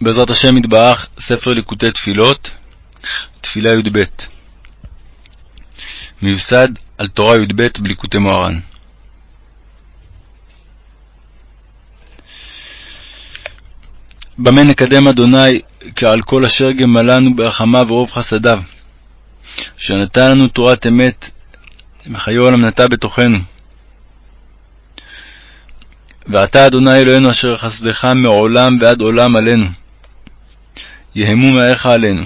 בעזרת השם יתברך, ספר ליקוטי תפילות, תפילה י"ב. מבסד על תורה י"ב בליקוטי מוהר"ן. במה נקדם אדוני כעל כל אשר גמלנו ברחמיו ורוב חסדיו, אשר נתן לנו תורת אמת, וחיי עולם נטע בתוכנו. ואתה, אדוני אלוהינו, אשר חסדך מעולם ועד עולם עלינו. יהמו מאיך עלינו.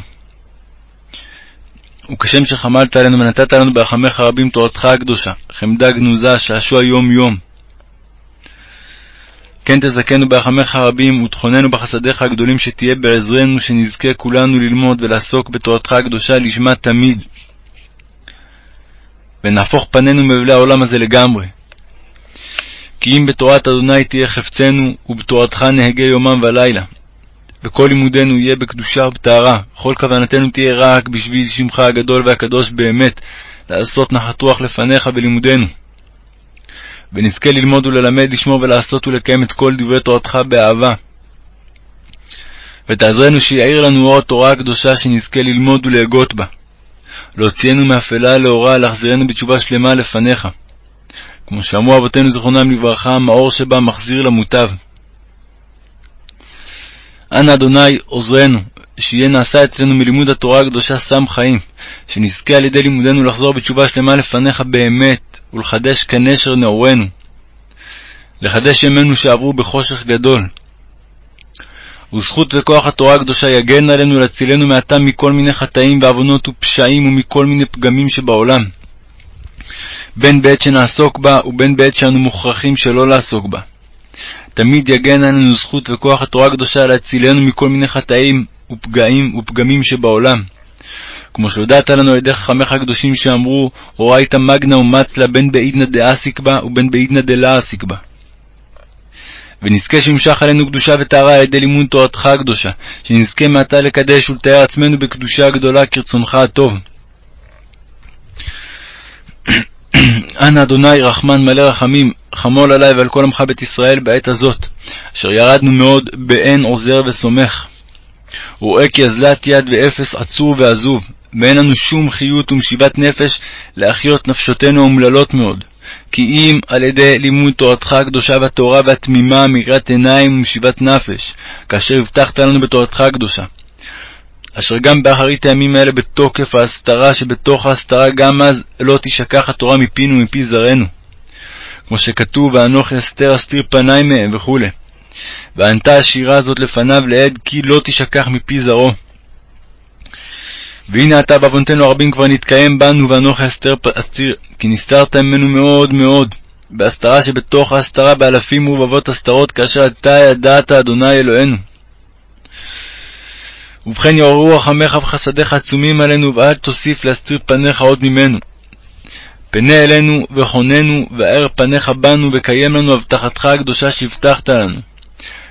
וכשם שחמלת עלינו ונתת לנו ברחמך רבים תורתך הקדושה, חמדה גנוזה, שעשוע יום-יום. כן תזכנו ברחמך רבים, ותכוננו בחסדיך הגדולים, שתהיה בעזרנו, שנזכה כולנו ללמוד ולעסוק בתורתך הקדושה לשמה תמיד. ונהפוך פנינו מבלי העולם הזה לגמרי. כי אם בתורת אדוני תהיה חפצנו, ובתורתך נהגה יומם ולילה. וכל לימודנו יהיה בקדושה ובטהרה, וכל כוונתנו תהיה רק בשביל שמך הגדול והקדוש באמת, לעשות נחת רוח לפניך בלימודנו. ונזכה ללמוד וללמד, לשמור ולעשות ולקיים את כל דברי תורתך באהבה. ותעזרנו שיעיר לנו אור התורה הקדושה, שנזכה ללמוד ולהגות בה. להוציאנו מאפלה לאורה, להחזירנו בתשובה שלמה לפניך. כמו שאמרו אבותינו זיכרונם לברכה, המאור שבה מחזיר למוטב. אנא אדוני עוזרנו, שיהיה נעשה אצלנו מלימוד התורה הקדושה סם חיים, שנזכה על ידי לימודנו לחזור בתשובה שלמה לפניך באמת, ולחדש כנשר נעורנו. לחדש ימינו שעברו בחושך גדול. וזכות וכוח התורה הקדושה יגן עלינו להצילנו מעתה מכל מיני חטאים ועוונות ופשעים ומכל מיני פגמים שבעולם. בין בעת שנעסוק בה ובין בעת שאנו מוכרחים שלא לעסוק בה. תמיד יגן עלינו זכות וכוח התורה הקדושה להצילנו מכל מיני חטאים ופגעים ופגמים שבעולם. כמו שהודעת לנו על ידי חכמיך הקדושים שאמרו, אורייתא מגנא ומצלא בין בעידנא דאסיק בה ובין בעידנא דלא בה. ונזכה שימשך עלינו קדושה וטהרה על ידי לימוד תורתך הקדושה, שנזכה מעתה לקדש ולתאר עצמנו בקדושה הגדולה כרצונך הטוב. אנא אדוני רחמן מלא רחמים, חמול עלי ועל כל עמך בית ישראל בעת הזאת, אשר ירדנו מאוד באין עוזר וסומך. וראה כי אזלת יד ואפס עצור ועזוב, ואין לנו שום חיות ומשיבת נפש להחיות נפשותינו האומללות מאוד. כי אם על ידי לימוד תורתך הקדושה והטהורה והתמימה, מקראת עיניים ומשיבת נפש, כאשר הבטחת לנו בתורתך הקדושה. אשר גם באחרית הימים האלה בתוקף ההסתרה שבתוך ההסתרה גם אז לא תשכח התורה מפינו ומפי זרענו. כמו שכתוב, ואנוכי אסתר אסתיר פני מהם וכו'. וענתה השירה הזאת לפניו לעד כי לא תשכח מפי זרעו. והנה אתה בעוונותינו הרבים כבר נתקיים בנו ואנוכי אסתר אסתיר, כי נסתרת ממנו מאוד מאוד, בהסתרה שבתוך ההסתרה באלפים ורבבות הסתרות, כאשר אתה ידעת אדוני אלוהינו. ובכן יעוררו רחמך וחסדיך עצומים עלינו, ואל תוסיף להסתיר פניך עוד ממנו. פנה אלינו וחוננו, ואר פניך בנו, וקיים לנו הבטחתך הקדושה שהבטחת לנו.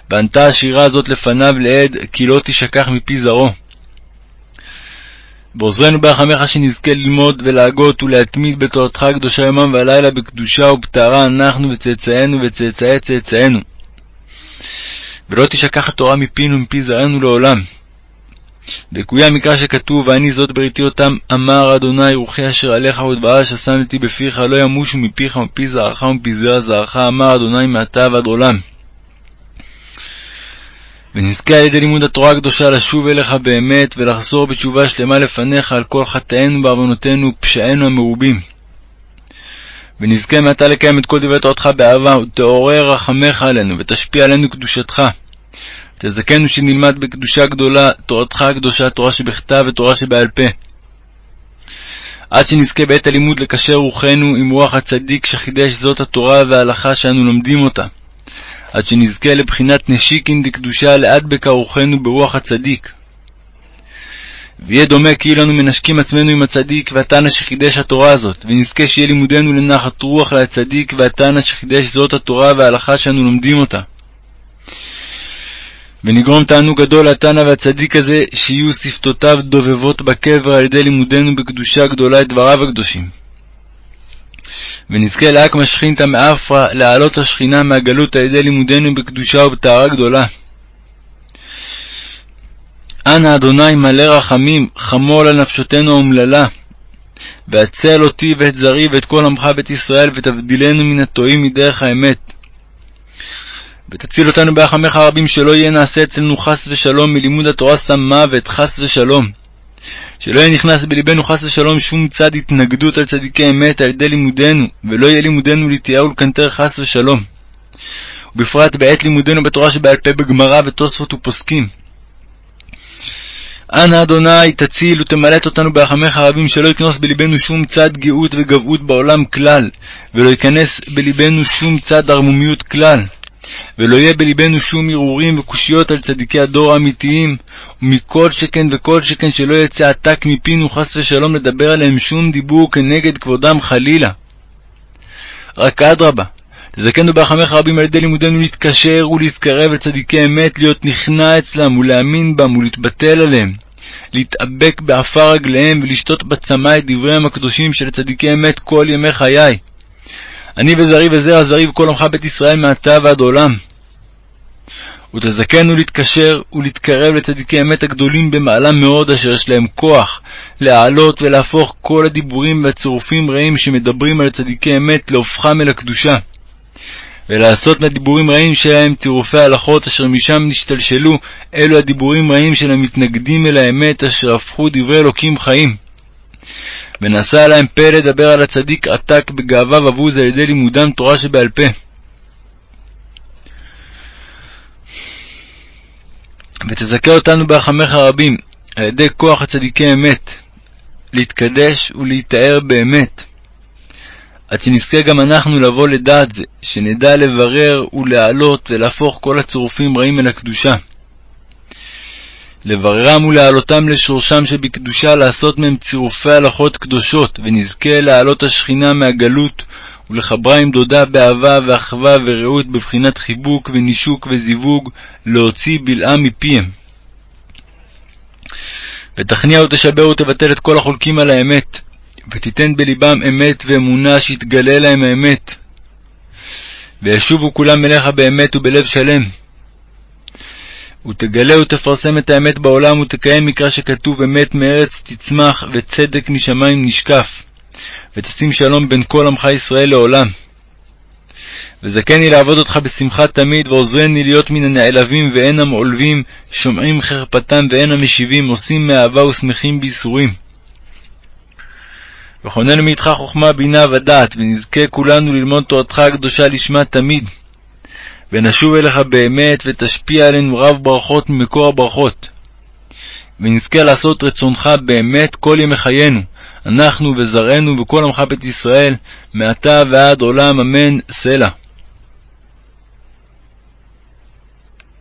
וענתה השירה הזאת לפניו לעד, כי לא תשכח מפי זרעו. בעוזרנו ברחמך שנזכה ללמוד ולהגות ולהתמיד בתורתך הקדושה יומם ולילה בקדושה ובטהרה אנחנו וצאצאינו וצאצאי צאצאינו. ולא תשכח התורה מפינו ומפי זרענו לעולם. וקוים מקרא שכתוב, ואני זאת בריתי אותם, אמר אדוני רוחי אשר עליך ודברה ששמתי בפיך, לא ימושו מפיך ומפי זרעך ומפי זרע זרעך, אמר אדוני מעתה ועד עולם. ונזכה על ידי לימוד התורה הקדושה לשוב אליך באמת, ולחזור בתשובה שלמה לפניך על כל חטאינו בעוונותינו ופשעינו המרובים. ונזכה מעתה לקיים את כל דברי תורתך באהבה, ותעורר רחמך עלינו, ותשפיע עלינו קדושתך. תזכנו שנלמד בקדושה גדולה תורתך הקדושה, תורה שבכתב ותורה שבעל פה. עד שנזכה בעת הלימוד לקשר רוחנו עם רוח הצדיק שחידש זאת התורה וההלכה שאנו לומדים אותה. עד שנזכה לבחינת נשיקין דקדושה להדבקה רוחנו ברוח הצדיק. ויהיה דומה כאילו אנו מנשקים עצמנו עם הצדיק והתנא שחידש התורה הזאת, ונזכה שיהיה לימודנו לנחת רוח לצדיק והתנא שחידש זאת התורה וההלכה שאנו לומדים אותה. ונגרום תענוג גדול לתנא והצדיק הזה, שיהיו שפתותיו דובבות בקבר על ידי לימודנו בקדושה גדולה את דבריו הקדושים. ונזכה לאקמא שכינתא מאפרא להעלות השכינה מהגלות על ידי לימודנו בקדושה ובטהרה גדולה. אנא אדוני מלא רחמים, חמול על נפשותנו האומללה, והצל אותי ואת זרי ואת כל עמך בית ישראל, ותבדילנו מן הטועים מדרך האמת. ותציל אותנו ברחמך הרבים, שלא יהיה נעשה אצלנו חס ושלום מלימוד התורה שם מוות, חס ושלום. שלא יהיה נכנס בלבנו חס ושלום שום צד התנגדות על צדיקי אמת על ידי לימודנו, ולא יהיה לימודנו לתיאה ולקנטר חס ושלום. ובפרט בעת לימודנו בתורה שבעל פה בגמרא ותוספות ופוסקים. אנא אדוני תציל ותמלט אותנו ברחמך הרבים שלא יקנוס בלבנו שום צד גאות וגבהות בעולם כלל, ולא ייכנס בלבנו שום צד ערמומיות כלל. ולא יהיה בלבנו שום הרהורים וקושיות על צדיקי הדור האמיתיים, ומכל שכן וכל שכן שלא יצא עתק מפינו חס ושלום לדבר עליהם שום דיבור כנגד כבודם חלילה. רק אדרבה, תזכנו ברחמך רבים על ידי לימודנו להתקשר ולהתקרב אל צדיקי אמת, להיות נכנע אצלם ולהאמין בם ולהתבטל עליהם, להתאבק בעפר רגליהם ולשתות בצמא את דבריהם הקדושים של צדיקי אמת כל ימי חיי. אני וזרעי וזרע זרעי וכל עמך בית ישראל מעתה ועד עולם. ותזכנו להתקשר ולהתקרב לצדיקי אמת הגדולים במעלה מאוד, אשר יש להם כוח להעלות ולהפוך כל הדיבורים והצירופים רעים שמדברים על צדיקי אמת, להופכם אל הקדושה. ולעשות מהדיבורים רעים שלהם צירופי הלכות אשר משם נשתלשלו אלו הדיבורים רעים של המתנגדים אל האמת אשר הפכו דברי אלוקים חיים. ונעשה להם פה לדבר על הצדיק עתק בגאווה ובוז על ידי לימודם תורה שבעל פה. ותזכה אותנו ברחמך הרבים, על ידי כוח הצדיקי אמת, להתקדש ולהיטהר באמת, עד שנזכה גם אנחנו לבוא לדעת זה, שנדע לברר ולהעלות ולהפוך כל הצירופים רעים אל הקדושה. לבררם ולהעלותם לשורשם שבקדושה, לעשות מהם צירופי הלכות קדושות, ונזכה להעלות השכינה מהגלות, ולחברה עם דודה באהבה ואחווה ורעות בבחינת חיבוק ונישוק וזיווג, להוציא בלעם מפיהם. ותכניע ותשבר ותבטל את כל החולקים על האמת, ותיתן בלבם אמת ואמונה שיתגלה להם האמת. וישובו כולם אליך באמת ובלב שלם. ותגלה ותפרסם את האמת בעולם, ותקיים מקרא שכתוב אמת מארץ תצמח, וצדק משמיים נשקף, ותשים שלום בין כל עמך ישראל לעולם. וזכני לעבוד אותך בשמחה תמיד, ועוזרני להיות מן הנעלבים ואין המעולבים, שומעים חרפתם ואין המשיבים, עושים מאהבה ושמחים בייסורים. וכוננו מאיתך חוכמה, בינה ודעת, ונזכה כולנו ללמוד תורתך הקדושה לשמה תמיד. ונשוב אליך באמת, ותשפיע עלינו רב ברכות ממקור הברכות. ונזכה לעשות רצונך באמת כל ימי חיינו, אנחנו וזרענו וכל עמך בית ישראל, מעתה ועד עולם, אמן, סלע.